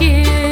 back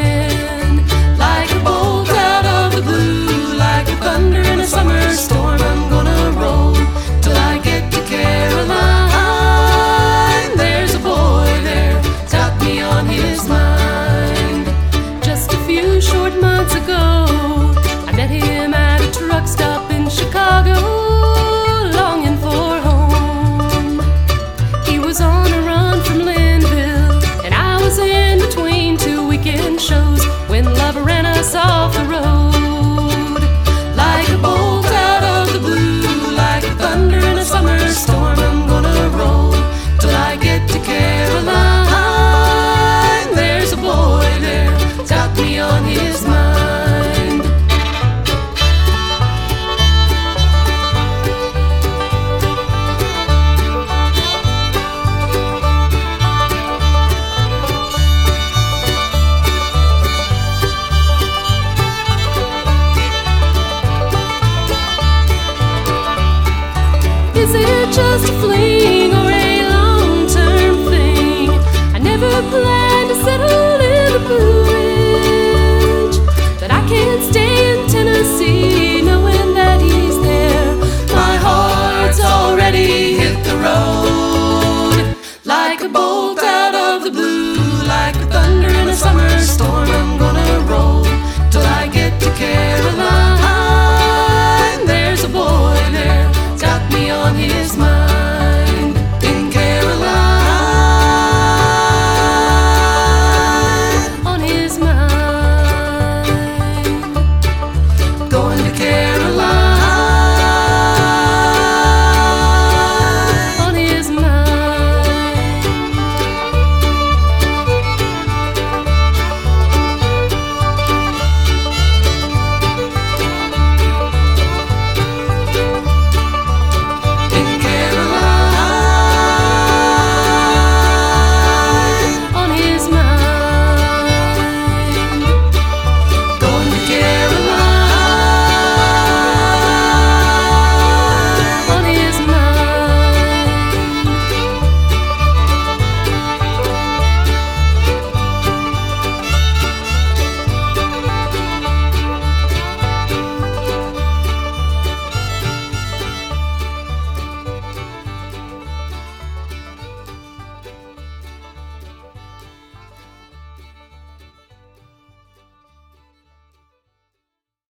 estrelas que flu